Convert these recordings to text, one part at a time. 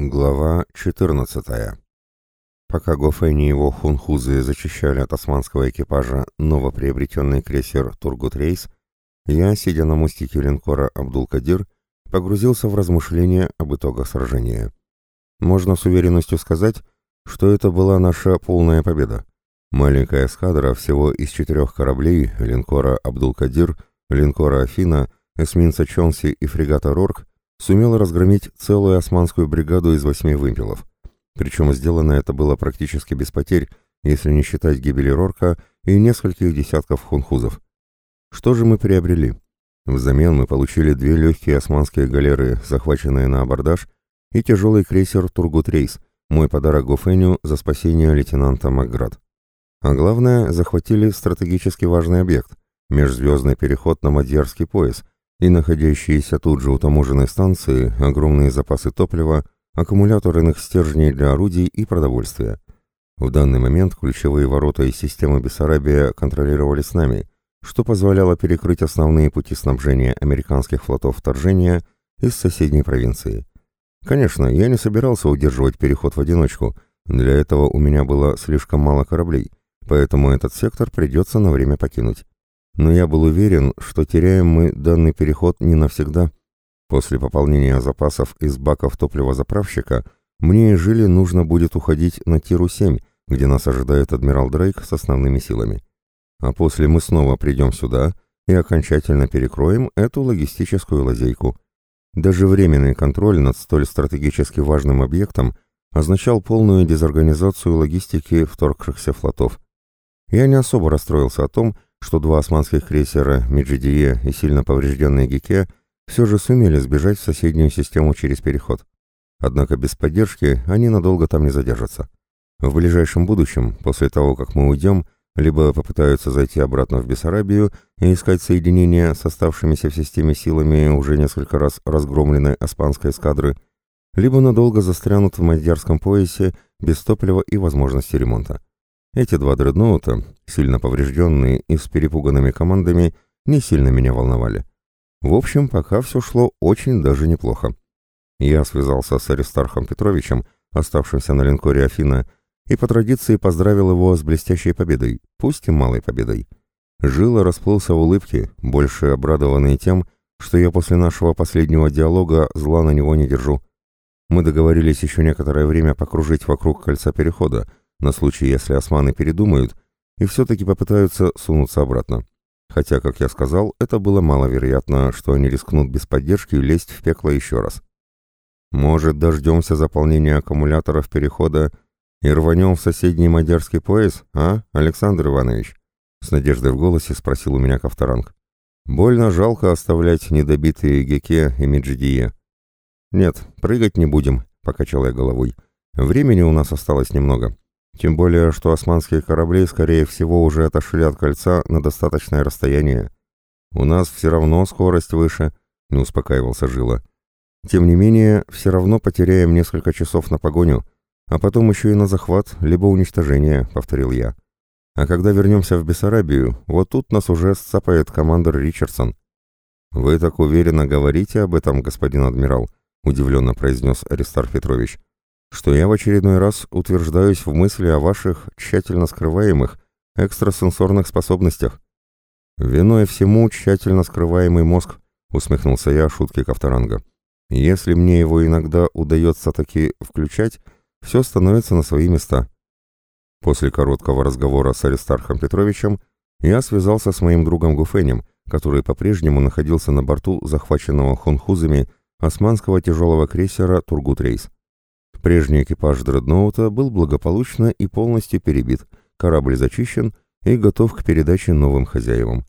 Глава 14. Пока Гофен и его хунхузы зачищали от османского экипажа новоприобретенный крейсер «Тургут Рейс», я, сидя на мостике линкора «Абдул-Кадир», погрузился в размышления об итогах сражения. Можно с уверенностью сказать, что это была наша полная победа. Маленькая эскадра всего из четырех кораблей линкора «Абдул-Кадир», линкора «Афина», эсминца «Чонси» и фрегата «Рорк» сумела разгромить целую османскую бригаду из восьми вымпелов. Причем сделано это было практически без потерь, если не считать гибели Рорка и нескольких десятков хунхузов. Что же мы приобрели? Взамен мы получили две легкие османские галеры, захваченные на абордаж, и тяжелый крейсер «Тургут Рейс», мой подарок Гофеню за спасение лейтенанта Макград. А главное, захватили стратегически важный объект – межзвездный переход на Мадьярский пояс – и находящиеся тут же у таможенной станции огромные запасы топлива, аккумуляторных стержней для орудий и продовольствия. В данный момент ключевые ворота из системы Бессарабия контролировали с нами, что позволяло перекрыть основные пути снабжения американских флотов вторжения из соседней провинции. Конечно, я не собирался удерживать переход в одиночку, для этого у меня было слишком мало кораблей, поэтому этот сектор придется на время покинуть но я был уверен, что теряем мы данный переход не навсегда. После пополнения запасов из баков топлива-заправщика мне и жили нужно будет уходить на Тиру-7, где нас ожидает адмирал Дрейк с основными силами. А после мы снова придем сюда и окончательно перекроем эту логистическую лазейку. Даже временный контроль над столь стратегически важным объектом означал полную дезорганизацию логистики вторгшихся флотов. Я не особо расстроился о том, что два османских крейсера Меджидие и сильно поврежденный Гике все же сумели сбежать в соседнюю систему через переход. Однако без поддержки они надолго там не задержатся. В ближайшем будущем, после того, как мы уйдем, либо попытаются зайти обратно в Бессарабию и искать соединение с оставшимися в системе силами уже несколько раз разгромленной испанской эскадры, либо надолго застрянут в Мадьярском поясе без топлива и возможности ремонта. Эти два дредноута, сильно поврежденные и с перепуганными командами, не сильно меня волновали. В общем, пока все шло очень даже неплохо. Я связался с Аристархом Петровичем, оставшимся на линкоре Афина, и по традиции поздравил его с блестящей победой, пусть и малой победой. Жила расплылся в улыбке, больше обрадованный тем, что я после нашего последнего диалога зла на него не держу. Мы договорились еще некоторое время покружить вокруг кольца перехода, на случай, если османы передумают и все-таки попытаются сунуться обратно. Хотя, как я сказал, это было маловероятно, что они рискнут без поддержки лезть в пекло еще раз. Может, дождемся заполнения аккумуляторов перехода и рванем в соседний мадярский пояс, а, Александр Иванович? С надеждой в голосе спросил у меня Ковторанг. Больно жалко оставлять недобитые Геке и Меджидие. Нет, прыгать не будем, покачал я головой. Времени у нас осталось немного. Тем более, что османские корабли, скорее всего, уже отошли от кольца на достаточное расстояние. У нас все равно скорость выше, не успокаивался Жила. Тем не менее, все равно потеряем несколько часов на погоню, а потом еще и на захват, либо уничтожение, повторил я. А когда вернемся в Бессарабию, вот тут нас уже сцапает командор Ричардсон. «Вы так уверенно говорите об этом, господин адмирал», — удивленно произнес Аристарх Петрович что я в очередной раз утверждаюсь в мысли о ваших тщательно скрываемых экстрасенсорных способностях. Виной всему тщательно скрываемый мозг, усмехнулся я шутки Ковторанга. Если мне его иногда удается таки включать, все становится на свои места. После короткого разговора с Аристархом Петровичем я связался с моим другом Гуфенем, который по-прежнему находился на борту захваченного хунхузами османского тяжелого крейсера «Тургут-Рейс». Прежний экипаж дредноута был благополучно и полностью перебит, корабль зачищен и готов к передаче новым хозяевам.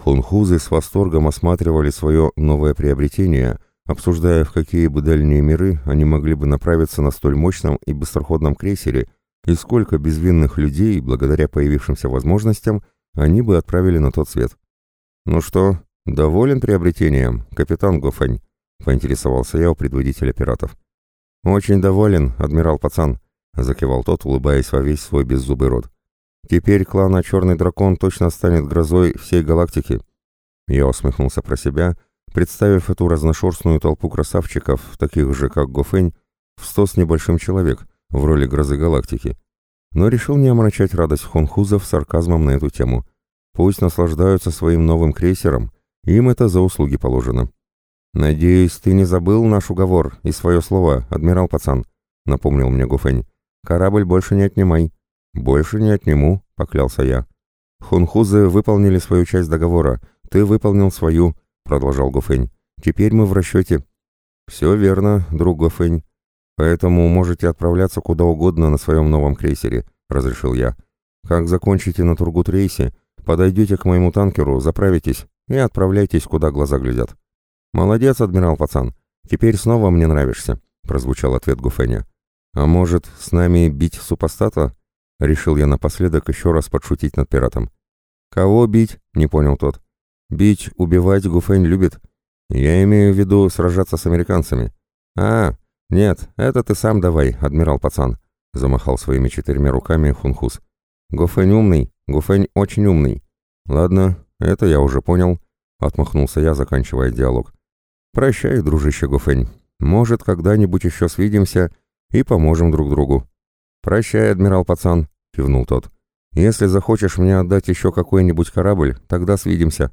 Хунхузы с восторгом осматривали свое новое приобретение, обсуждая, в какие бы дальние миры они могли бы направиться на столь мощном и быстроходном крейсере, и сколько безвинных людей, благодаря появившимся возможностям, они бы отправили на тот свет. «Ну что, доволен приобретением, капитан Гофань?» — поинтересовался я у предводителя пиратов. «Очень доволен, адмирал пацан», — закивал тот, улыбаясь во весь свой беззубый рот. «Теперь клана Черный Дракон точно станет грозой всей галактики». Я усмехнулся про себя, представив эту разношерстную толпу красавчиков, таких же, как Гофень, в сто с небольшим человек в роли грозы галактики, но решил не омрачать радость хунхузов сарказмом на эту тему. Пусть наслаждаются своим новым крейсером, им это за услуги положено. «Надеюсь, ты не забыл наш уговор и свое слово, адмирал пацан», — напомнил мне Гуфень. «Корабль больше не отнимай». «Больше не отниму», — поклялся я. «Хунхузы выполнили свою часть договора, ты выполнил свою», — продолжал Гуфень. «Теперь мы в расчете». «Все верно, друг Гуфень. Поэтому можете отправляться куда угодно на своем новом крейсере», — разрешил я. «Как закончите на Тургут-рейсе, подойдете к моему танкеру, заправитесь и отправляйтесь, куда глаза глядят». «Молодец, адмирал пацан. Теперь снова мне нравишься», — прозвучал ответ Гуфеня. «А может, с нами бить супостата?» — решил я напоследок еще раз подшутить над пиратом. «Кого бить?» — не понял тот. «Бить, убивать Гуфень любит. Я имею в виду сражаться с американцами». «А, нет, это ты сам давай, адмирал пацан», — замахал своими четырьмя руками Хунхус. «Гуфень умный, Гуфень очень умный». «Ладно, это я уже понял», — отмахнулся я, заканчивая диалог. «Прощай, дружище Гуфень. Может, когда-нибудь еще свидимся и поможем друг другу». «Прощай, адмирал пацан», — кивнул тот. «Если захочешь мне отдать еще какой-нибудь корабль, тогда свидимся».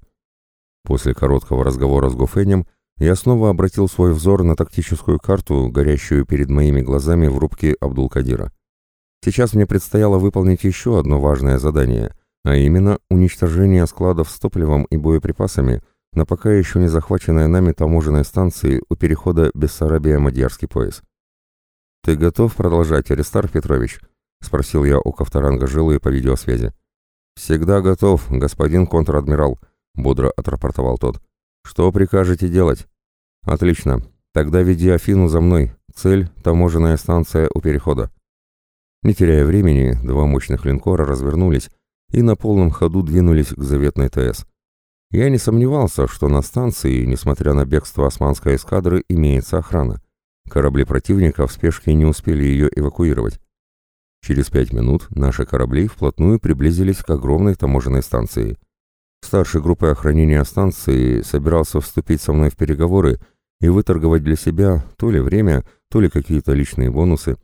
После короткого разговора с Гуфенем я снова обратил свой взор на тактическую карту, горящую перед моими глазами в рубке Абдул-Кадира. Сейчас мне предстояло выполнить еще одно важное задание, а именно уничтожение складов с топливом и боеприпасами — на пока еще не захваченной нами таможенной станции у перехода Бессарабия-Мадьярский пояс. «Ты готов продолжать, Аристар Петрович?» — спросил я у Ковторанга Жилы по видеосвязи. «Всегда готов, господин контр-адмирал», — бодро отрапортовал тот. «Что прикажете делать?» «Отлично. Тогда веди Афину за мной. Цель — таможенная станция у перехода». Не теряя времени, два мощных линкора развернулись и на полном ходу двинулись к заветной ТС. Я не сомневался, что на станции, несмотря на бегство османской эскадры, имеется охрана. Корабли противника в спешке не успели ее эвакуировать. Через пять минут наши корабли вплотную приблизились к огромной таможенной станции. Старший группой охранения станции собирался вступить со мной в переговоры и выторговать для себя то ли время, то ли какие-то личные бонусы.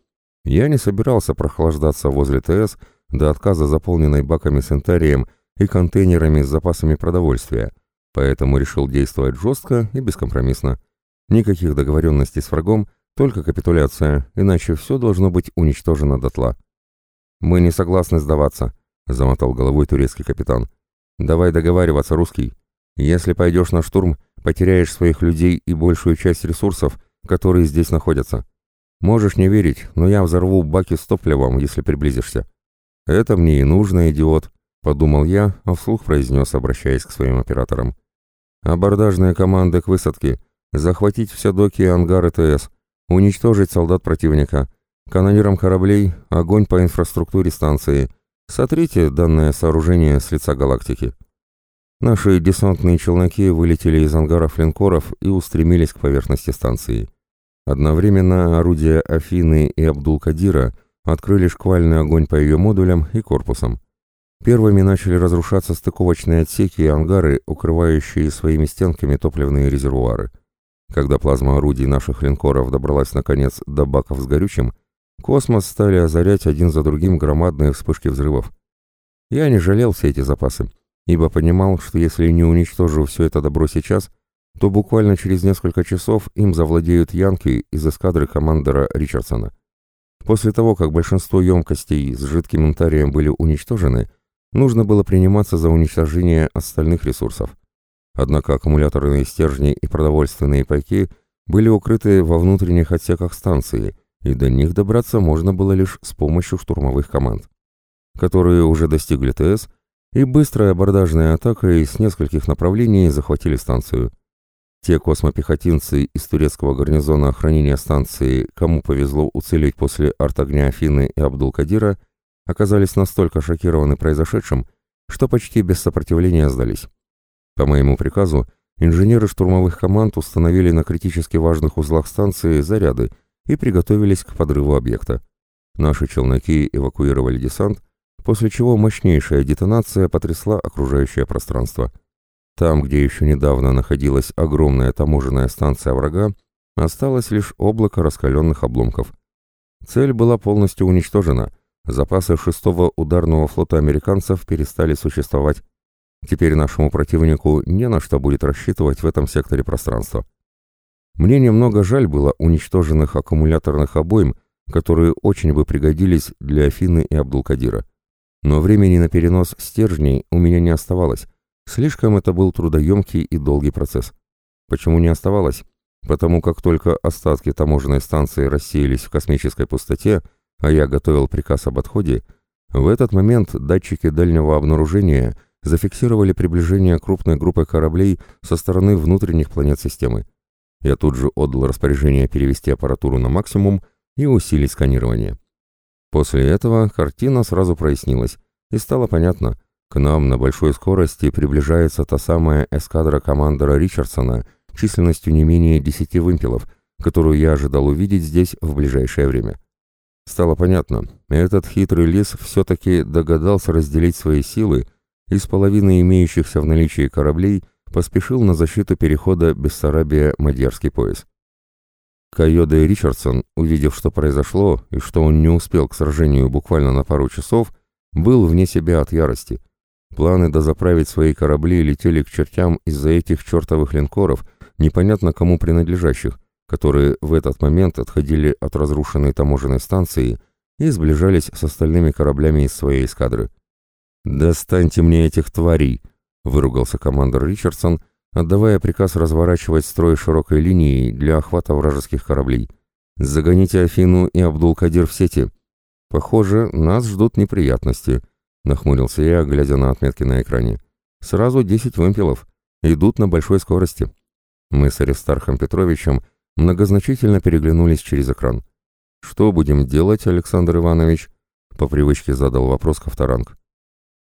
Я не собирался прохлаждаться возле ТС до отказа заполненной баками с интарием и контейнерами с запасами продовольствия, поэтому решил действовать жестко и бескомпромиссно. Никаких договоренностей с врагом, только капитуляция, иначе все должно быть уничтожено дотла. «Мы не согласны сдаваться», — замотал головой турецкий капитан. «Давай договариваться, русский. Если пойдешь на штурм, потеряешь своих людей и большую часть ресурсов, которые здесь находятся. Можешь не верить, но я взорву баки с топливом, если приблизишься». «Это мне и нужно, идиот», — подумал я, а вслух произнес, обращаясь к своим операторам. «Абордажные команды к высадке. Захватить все доки и ангары ТС. Уничтожить солдат противника. Канонирам кораблей огонь по инфраструктуре станции. Сотрите данное сооружение с лица галактики». Наши десантные челноки вылетели из ангаров линкоров и устремились к поверхности станции. Одновременно орудия Афины и Абдул-Кадира открыли шквальный огонь по ее модулям и корпусам. Первыми начали разрушаться стыковочные отсеки и ангары, укрывающие своими стенками топливные резервуары. Когда плазма орудий наших линкоров добралась наконец до баков с горючим, космос стали озарять один за другим громадные вспышки взрывов. Я не жалел все эти запасы, ибо понимал, что если не уничтожу все это добро сейчас, то буквально через несколько часов им завладеют янки из эскадры командора Ричардсона. После того, как большинство емкостей с жидким интарием были уничтожены, нужно было приниматься за уничтожение остальных ресурсов. Однако аккумуляторные стержни и продовольственные пайки были укрыты во внутренних отсеках станции, и до них добраться можно было лишь с помощью штурмовых команд, которые уже достигли ТС и быстрой абордажной атакой с нескольких направлений захватили станцию. Те космопехотинцы из турецкого гарнизона охранения станции, кому повезло уцелеть после артогня Афины и Абдул-Кадира, оказались настолько шокированы произошедшим, что почти без сопротивления сдались. По моему приказу, инженеры штурмовых команд установили на критически важных узлах станции заряды и приготовились к подрыву объекта. Наши челноки эвакуировали десант, после чего мощнейшая детонация потрясла окружающее пространство. Там, где еще недавно находилась огромная таможенная станция врага, Осталось лишь облако раскаленных обломков. Цель была полностью уничтожена. Запасы шестого ударного флота американцев перестали существовать. Теперь нашему противнику не на что будет рассчитывать в этом секторе пространства. Мне немного жаль было уничтоженных аккумуляторных обоим, которые очень бы пригодились для Афины и Абдулкадира. Но времени на перенос стержней у меня не оставалось. Слишком это был трудоемкий и долгий процесс. Почему не оставалось? Потому как только остатки таможенной станции рассеялись в космической пустоте, а я готовил приказ об отходе, в этот момент датчики дальнего обнаружения зафиксировали приближение крупной группы кораблей со стороны внутренних планет системы. Я тут же отдал распоряжение перевести аппаратуру на максимум и усилить сканирование. После этого картина сразу прояснилась, и стало понятно, к нам на большой скорости приближается та самая эскадра командора Ричардсона численностью не менее десяти вымпелов, которую я ожидал увидеть здесь в ближайшее время. Стало понятно, этот хитрый лис все-таки догадался разделить свои силы и с половины имеющихся в наличии кораблей поспешил на защиту перехода Бессарабия-Мадьярский пояс. Кайода и Ричардсон, увидев, что произошло, и что он не успел к сражению буквально на пару часов, был вне себя от ярости. Планы дозаправить свои корабли летели к чертям из-за этих чертовых линкоров, непонятно кому принадлежащих, которые в этот момент отходили от разрушенной таможенной станции и сближались с остальными кораблями из своей эскадры. «Достаньте мне этих тварей!» — выругался командор Ричардсон, отдавая приказ разворачивать строй широкой линии для охвата вражеских кораблей. «Загоните Афину и Абдул-Кадир в сети. Похоже, нас ждут неприятности», — нахмурился я, глядя на отметки на экране. «Сразу десять вымпелов. Идут на большой скорости». Мы с Аристархом Петровичем многозначительно переглянулись через экран. «Что будем делать, Александр Иванович?» — по привычке задал вопрос Ковторанг.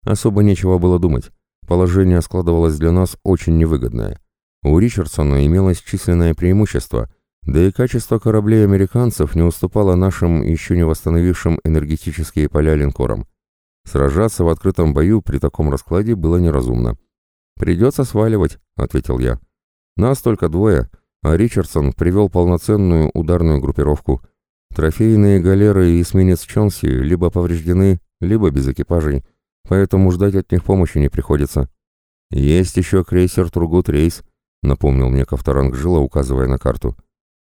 Особо нечего было думать. Положение складывалось для нас очень невыгодное. У Ричардсона имелось численное преимущество, да и качество кораблей американцев не уступало нашим еще не восстановившим энергетические поля линкорам. Сражаться в открытом бою при таком раскладе было неразумно. «Придется сваливать», — ответил я. «Нас только двое, а Ричардсон привел полноценную ударную группировку. Трофейные галеры и эсминец Чонси либо повреждены, либо без экипажей поэтому ждать от них помощи не приходится. Есть еще крейсер Тургут Рейс, напомнил мне Ковторанг Жила, указывая на карту.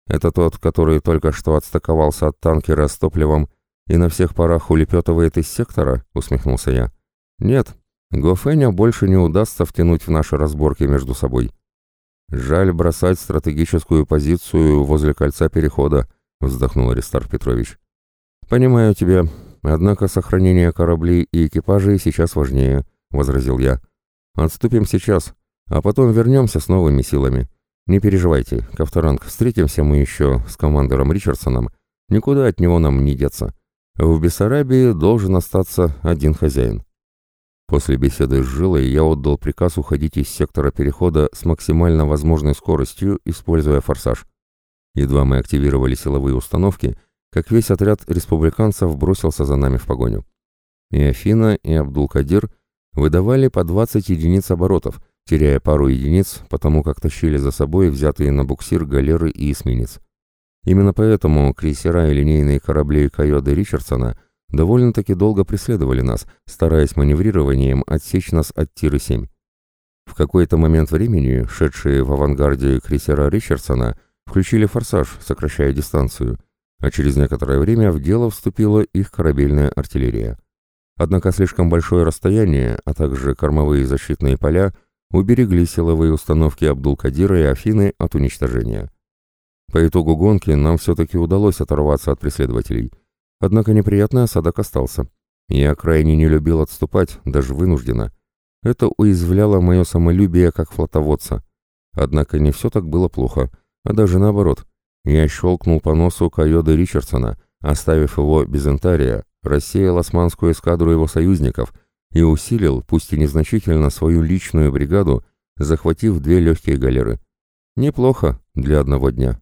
Это тот, который только что отстыковался от танкера с топливом и на всех парах улепетывает из сектора, усмехнулся я. Нет, Гофеня больше не удастся втянуть в наши разборки между собой. Жаль бросать стратегическую позицию возле кольца перехода, вздохнул Аристарх Петрович. Понимаю тебя, Однако сохранение кораблей и экипажей сейчас важнее, возразил я. Отступим сейчас, а потом вернемся с новыми силами. Не переживайте, Ковторанг, встретимся мы еще с командором Ричардсоном. Никуда от него нам не деться. В Бессарабии должен остаться один хозяин. После беседы с Жилой я отдал приказ уходить из сектора перехода с максимально возможной скоростью, используя форсаж. Едва мы активировали силовые установки, как весь отряд республиканцев бросился за нами в погоню. И Афина, и Абдул-Кадир выдавали по 20 единиц оборотов, теряя пару единиц, потому как тащили за собой взятые на буксир галеры и эсминец. Именно поэтому крейсера и линейные корабли Кайода Ричардсона довольно-таки долго преследовали нас, стараясь маневрированием отсечь нас от Тиры-7. В какой-то момент времени шедшие в авангарде крейсера Ричардсона включили форсаж, сокращая дистанцию, а через некоторое время в дело вступила их корабельная артиллерия. Однако слишком большое расстояние, а также кормовые защитные поля уберегли силовые установки Абдул-Кадира и Афины от уничтожения. По итогу гонки нам все-таки удалось оторваться от преследователей. Однако неприятный осадок остался. Я крайне не любил отступать, даже вынужденно. Это уязвляло мое самолюбие как флотоводца. Однако не все так было плохо, а даже наоборот – я щелкнул по носу Кайода Ричардсона, оставив его без интария, рассеял османскую эскадру его союзников и усилил, пусть и незначительно, свою личную бригаду, захватив две легкие галеры. Неплохо для одного дня.